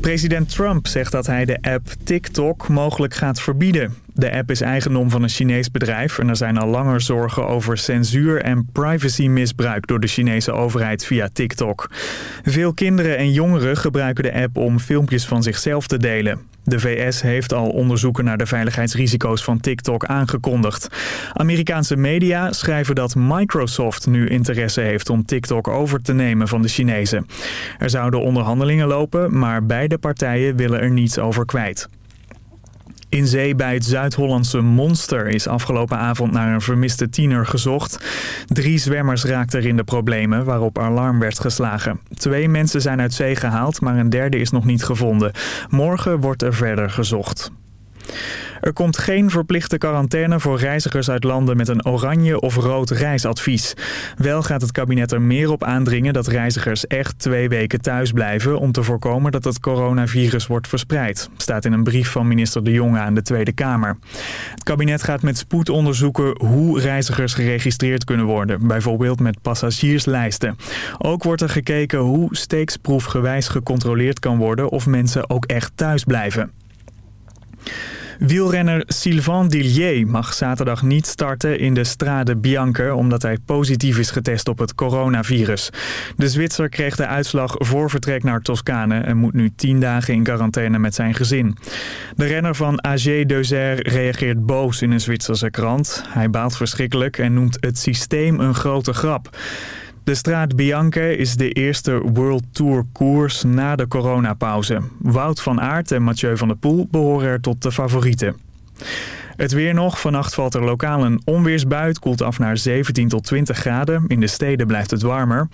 President Trump zegt dat hij de app TikTok mogelijk gaat verbieden. De app is eigendom van een Chinees bedrijf en er zijn al langer zorgen over censuur en privacymisbruik door de Chinese overheid via TikTok. Veel kinderen en jongeren gebruiken de app om filmpjes van zichzelf te delen. De VS heeft al onderzoeken naar de veiligheidsrisico's van TikTok aangekondigd. Amerikaanse media schrijven dat Microsoft nu interesse heeft om TikTok over te nemen van de Chinezen. Er zouden onderhandelingen lopen, maar beide partijen willen er niets over kwijt. In zee bij het Zuid-Hollandse Monster is afgelopen avond naar een vermiste tiener gezocht. Drie zwemmers raakten er in de problemen waarop alarm werd geslagen. Twee mensen zijn uit zee gehaald, maar een derde is nog niet gevonden. Morgen wordt er verder gezocht. Er komt geen verplichte quarantaine voor reizigers uit landen met een oranje of rood reisadvies. Wel gaat het kabinet er meer op aandringen dat reizigers echt twee weken thuis blijven... om te voorkomen dat het coronavirus wordt verspreid. Staat in een brief van minister De Jonge aan de Tweede Kamer. Het kabinet gaat met spoed onderzoeken hoe reizigers geregistreerd kunnen worden. Bijvoorbeeld met passagierslijsten. Ook wordt er gekeken hoe steeksproefgewijs gecontroleerd kan worden of mensen ook echt thuis blijven. Wielrenner Sylvain Dillier mag zaterdag niet starten in de Strade Bianche... omdat hij positief is getest op het coronavirus. De Zwitser kreeg de uitslag voor vertrek naar Toscane... en moet nu tien dagen in quarantaine met zijn gezin. De renner van AG Deuzer reageert boos in een Zwitserse krant. Hij baalt verschrikkelijk en noemt het systeem een grote grap. De straat Bianche is de eerste World Tour koers na de coronapauze. Wout van Aert en Mathieu van der Poel behoren er tot de favorieten. Het weer nog. Vannacht valt er lokaal een onweersbui. koelt af naar 17 tot 20 graden. In de steden blijft het warmer.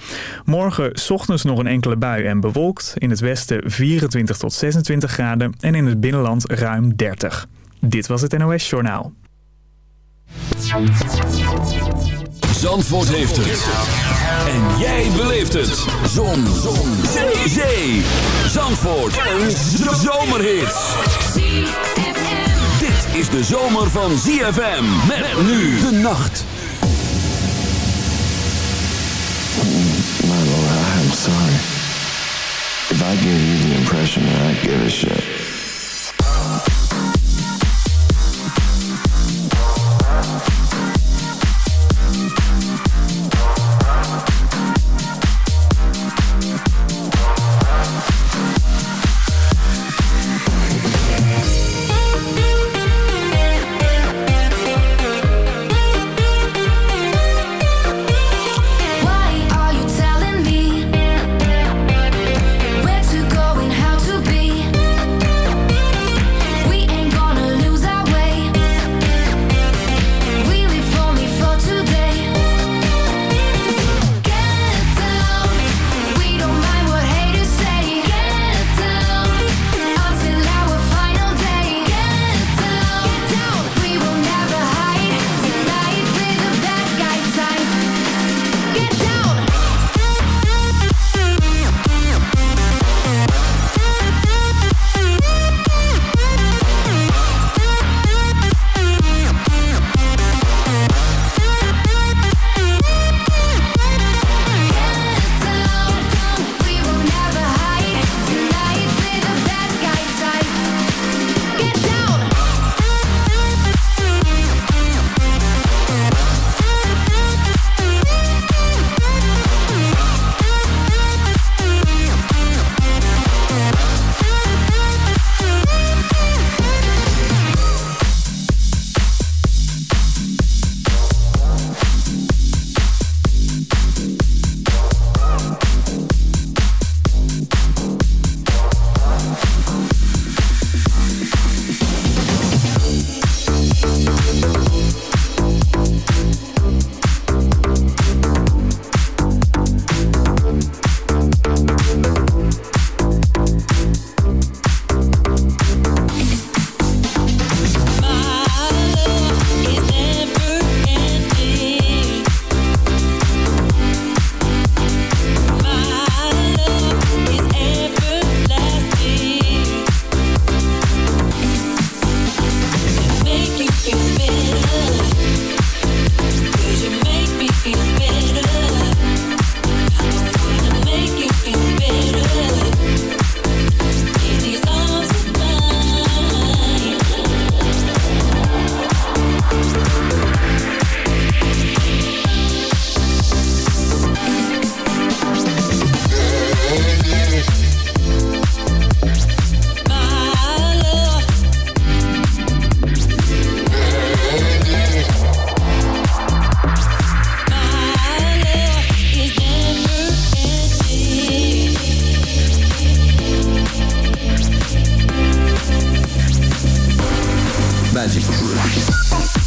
Morgen ochtends nog een enkele bui en bewolkt. In het westen 24 tot 26 graden. En in het binnenland ruim 30. Dit was het NOS Journaal. Zandvoort heeft het. En jij beleeft het. Zon. Zon. Zee. Zee. Zandvoort. Een zomerhit. Dit is de zomer van ZFM. Met nu de nacht. My lord, I'm sorry. If I give you the impression that I give a shit. Magic Crew.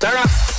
Turn up.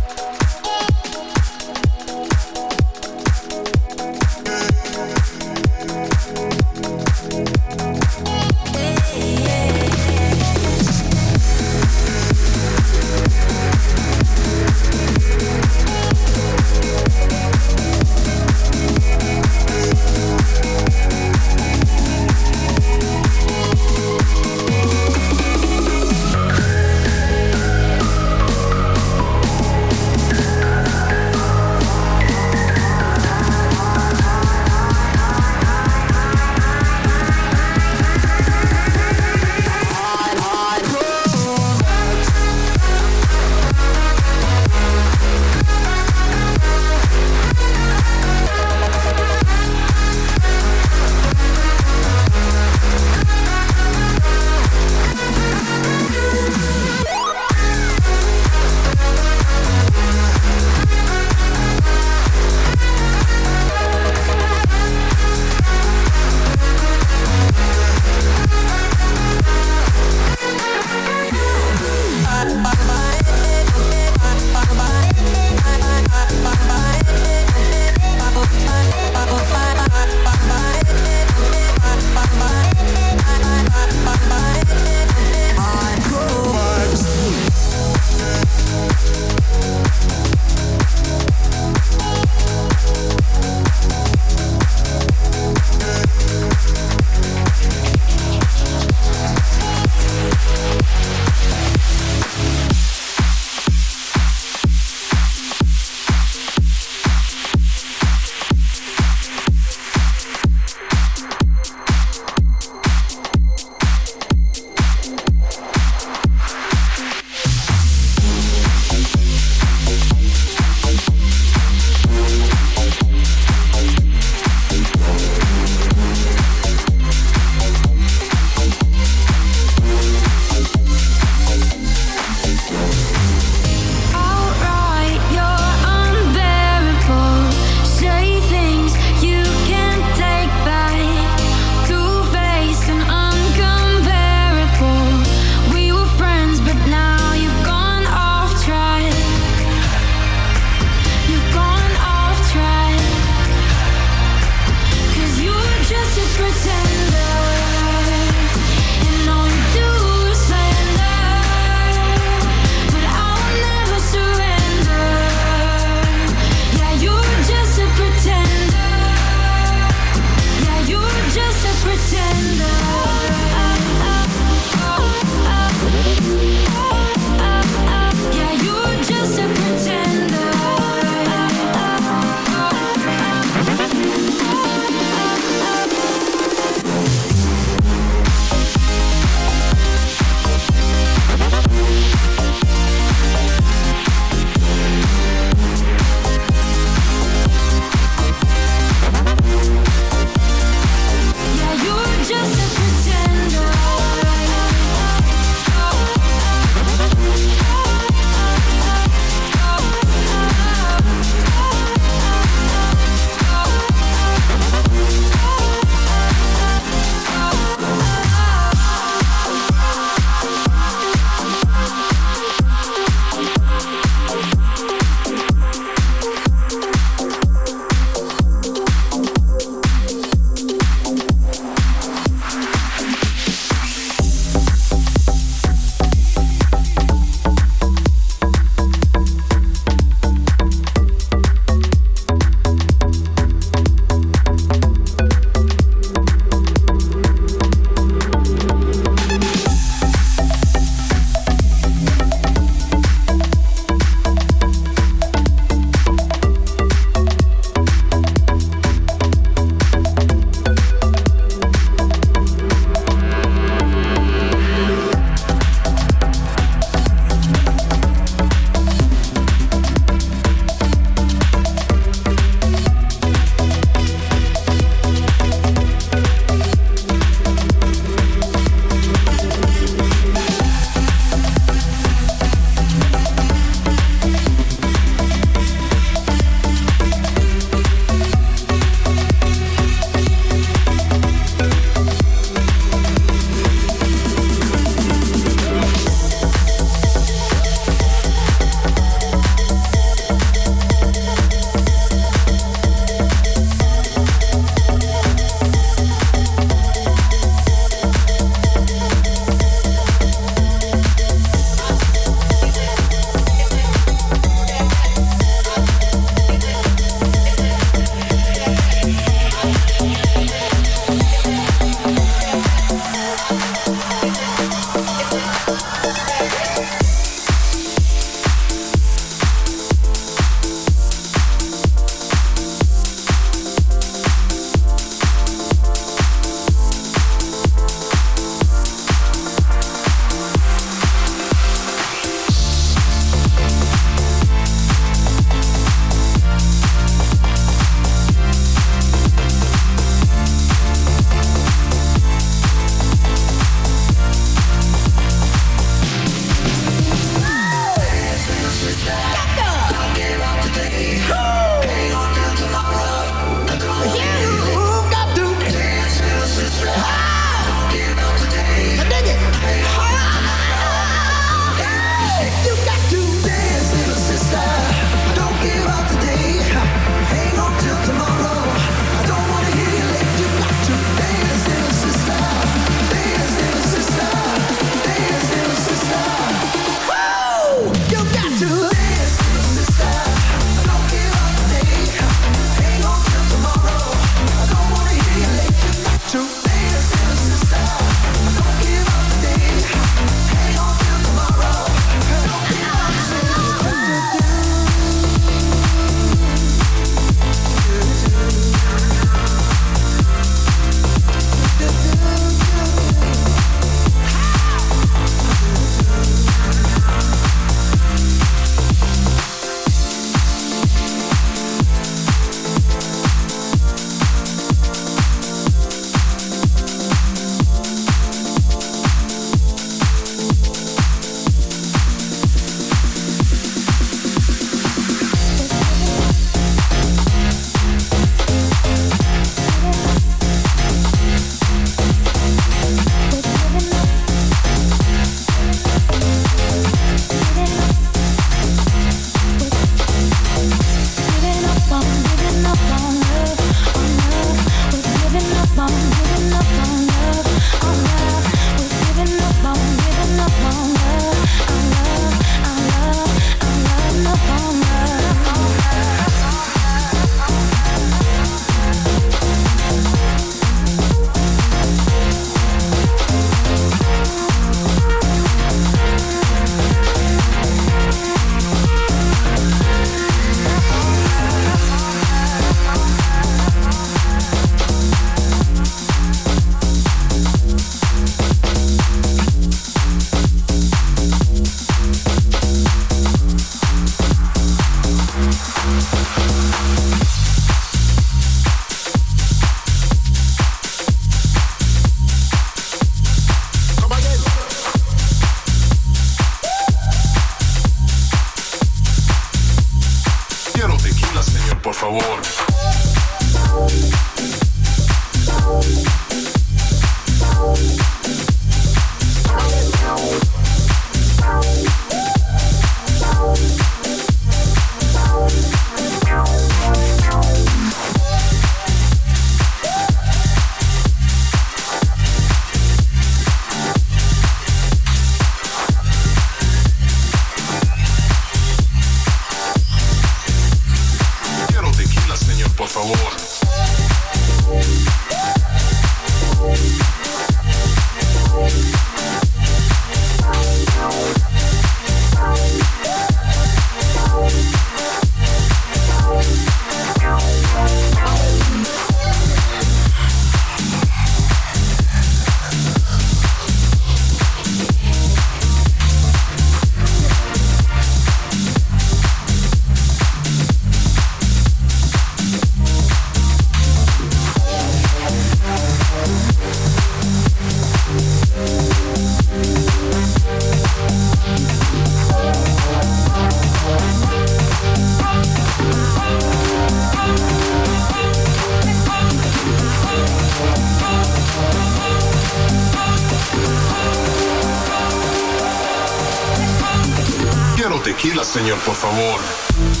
Tequila, señor, por favor.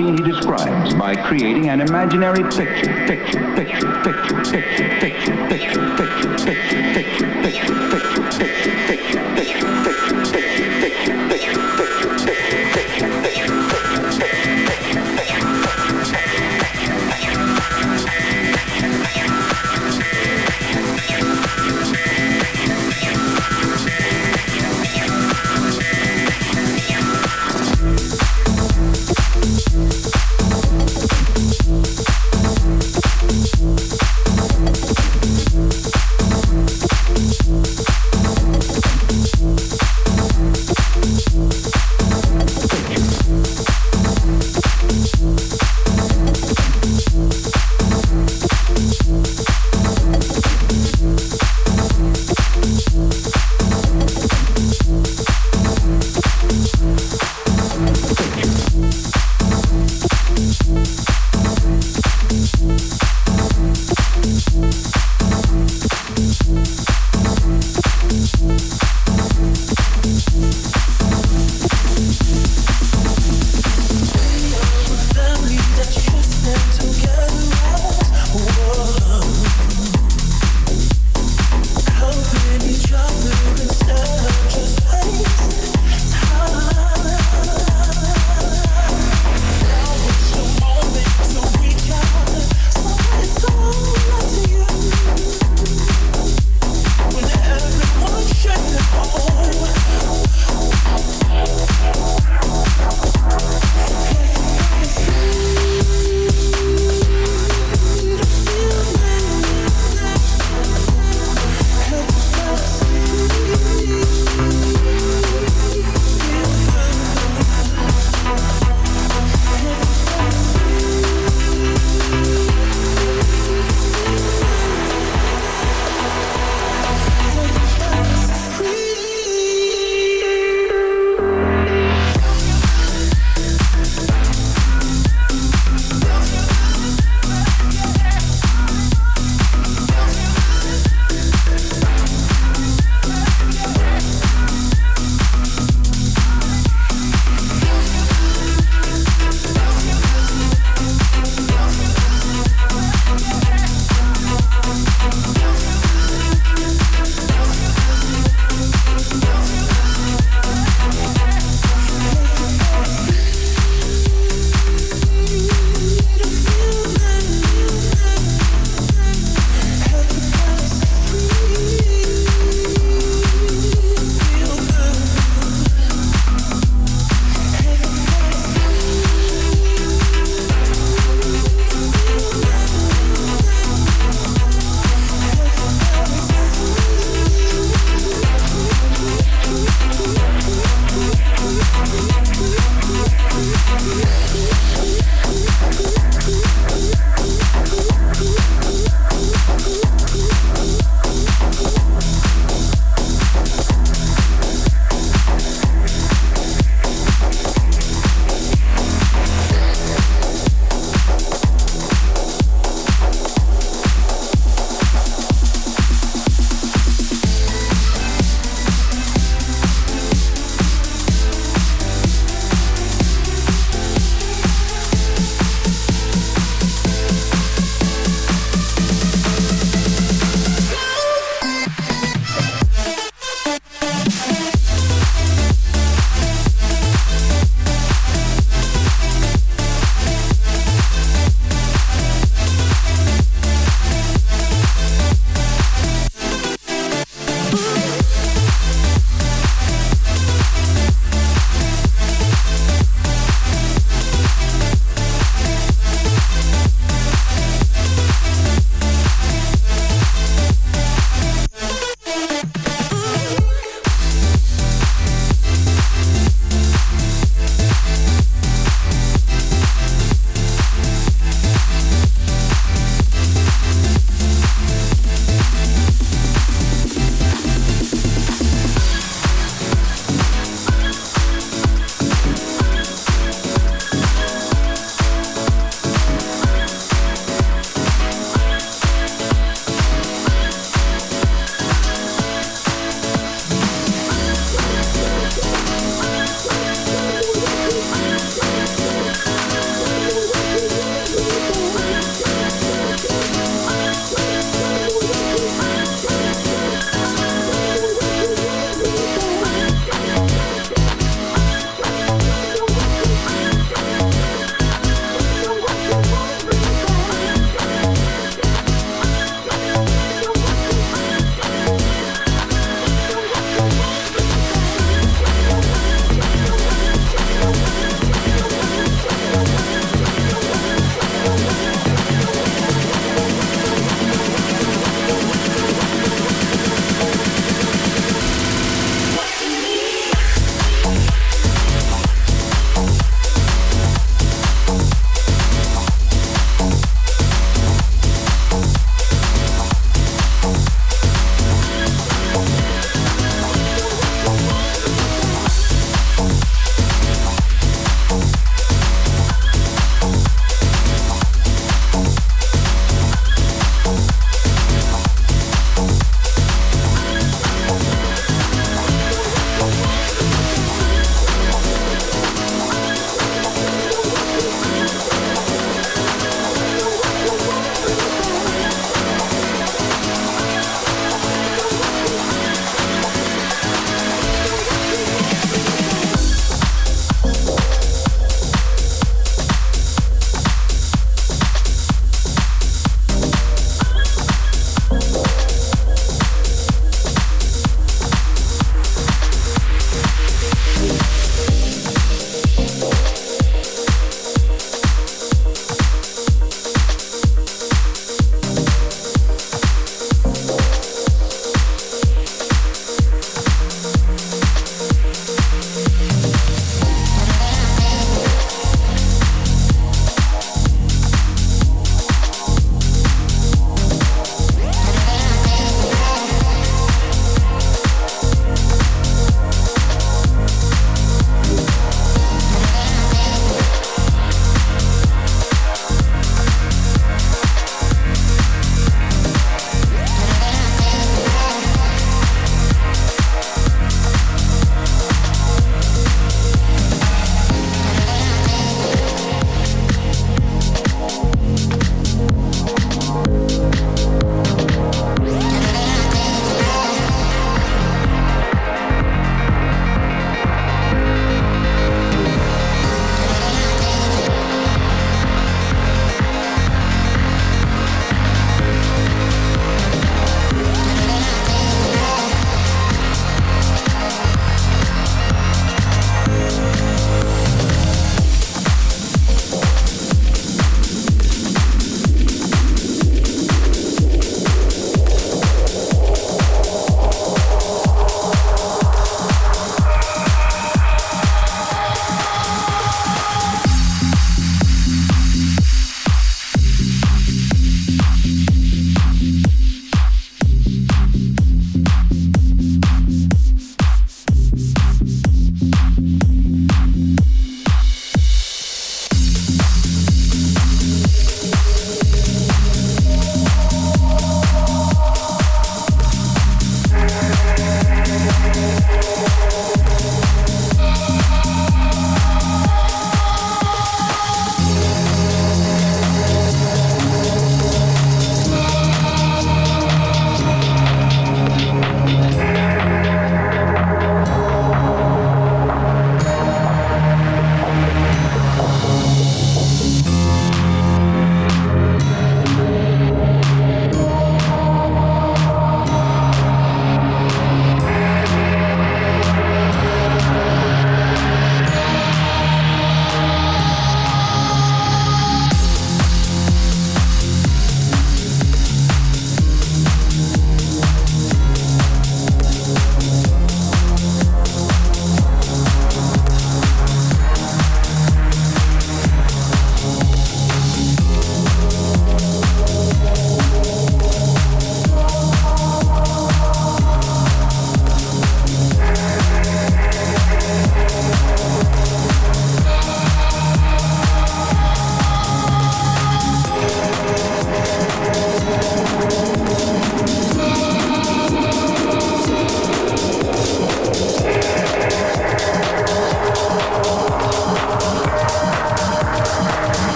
scene he describes by creating an imaginary picture, picture, picture, picture, picture, picture, picture, picture.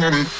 Kennedy.